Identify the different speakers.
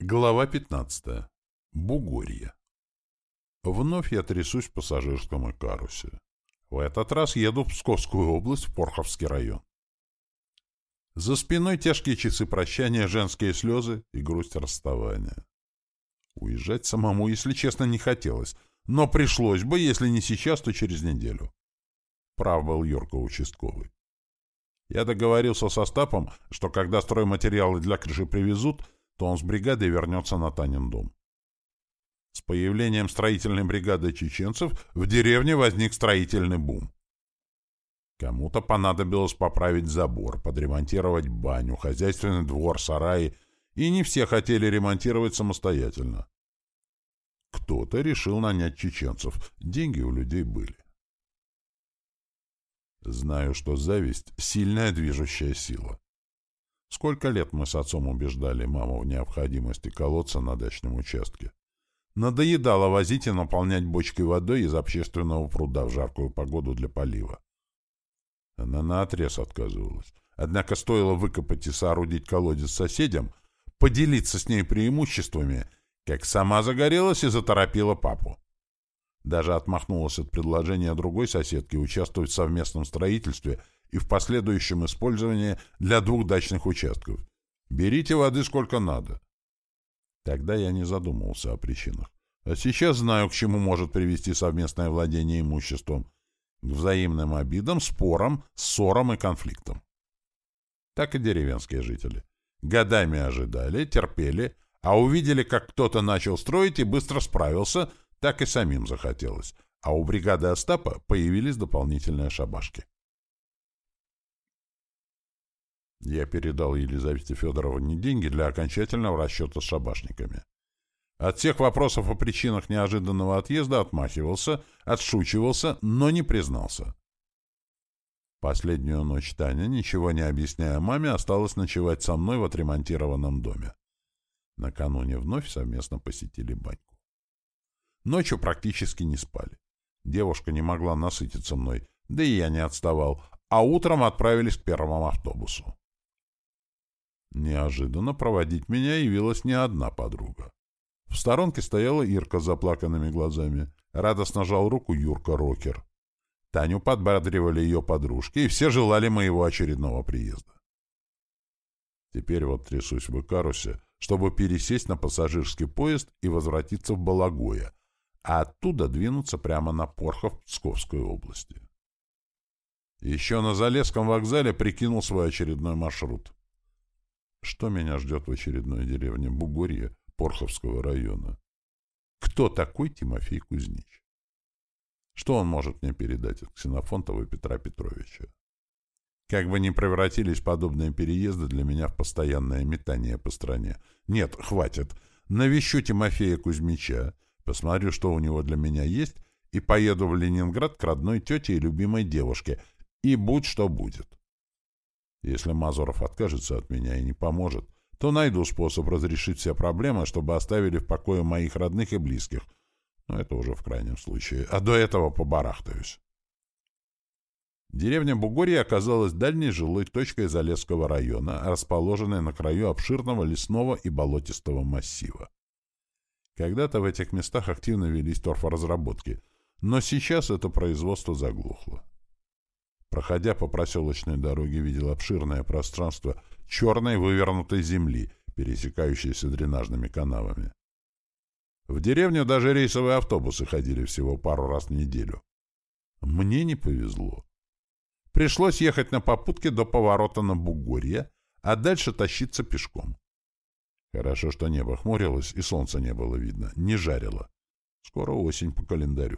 Speaker 1: Глава 15. Бугорье. Вновь я трясусь в пассажирском Икарусе. В этот раз еду в Псковскую область, в Порховский район. За спиной тяжкие часы прощания, женские слезы и грусть расставания. Уезжать самому, если честно, не хотелось, но пришлось бы, если не сейчас, то через неделю. Прав был Юрка участковый. Я договорился со Стапом, что когда стройматериалы для крыши привезут — то он с бригадой вернется на Танин дом. С появлением строительной бригады чеченцев в деревне возник строительный бум. Кому-то понадобилось поправить забор, подремонтировать баню, хозяйственный двор, сараи, и не все хотели ремонтировать самостоятельно. Кто-то решил нанять чеченцев, деньги у людей были. Знаю, что зависть — сильная движущая сила. Сколько лет мы с отцом убеждали маму в необходимости колодца на дачном участке. Надоедало возить и наполнять бочкой водой из общественного пруда в жаркую погоду для полива. Она наотрез отказывалась. Однако стоило выкопать и соорудить колодец соседям, поделиться с ней преимуществами, как сама загорелась и заторопила папу. Даже отмахнулась от предложения другой соседки участвовать в совместном строительстве – и в последующем использовании для двух дачных участков. Берите воды сколько надо. Тогда я не задумывался о причинах. А сейчас знаю, к чему может привести совместное владение имуществом. К взаимным обидам, спорам, ссорам и конфликтам. Так и деревенские жители. Годами ожидали, терпели, а увидели, как кто-то начал строить и быстро справился, так и самим захотелось. А у бригады Остапа появились дополнительные шабашки. Я передал Елизавете Федоровне деньги для окончательного расчета с шабашниками. От всех вопросов о причинах неожиданного отъезда отмахивался, отшучивался, но не признался. Последнюю ночь Таня, ничего не объясняя маме, осталась ночевать со мной в отремонтированном доме. Накануне вновь совместно посетили баньку. Ночью практически не спали. Девушка не могла насытиться мной, да и я не отставал, а утром отправились к первому автобусу. Неожиданно проводить меня явилась не одна подруга. В сторонке стояла Ирка с заплаканными глазами. Радостно жал руку Юрка Рокер. Таню подбадривали ее подружки, и все желали моего очередного приезда. Теперь вот трясусь в Икарусе, чтобы пересесть на пассажирский поезд и возвратиться в Балагое, а оттуда двинуться прямо на Порхов Псковской области. Еще на Залесском вокзале прикинул свой очередной маршрут. Что меня ждет в очередной деревне Бугорье Порховского района? Кто такой Тимофей Кузнич? Что он может мне передать от Ксенофонтова Петра Петровича? Как бы ни превратились подобные переезды для меня в постоянное метание по стране. Нет, хватит. Навещу Тимофея Кузьмича, посмотрю, что у него для меня есть, и поеду в Ленинград к родной тете и любимой девушке, и будь что будет. Если Мазуров откажется от меня и не поможет, то найду способ разрешить все проблемы, чтобы оставили в покое моих родных и близких. Но это уже в крайнем случае. А до этого побарахтаюсь. Деревня Бугорье оказалась дальней жилой точкой Залесского района, расположенной на краю обширного лесного и болотистого массива. Когда-то в этих местах активно велись торфоразработки, но сейчас это производство заглохло. Проходя по проселочной дороге, видел обширное пространство черной вывернутой земли, пересекающейся дренажными канавами. В деревню даже рейсовые автобусы ходили всего пару раз в неделю. Мне не повезло. Пришлось ехать на попутке до поворота на Бугорье, а дальше тащиться пешком. Хорошо, что небо хмурилось и солнца не было видно, не жарило. Скоро осень по календарю.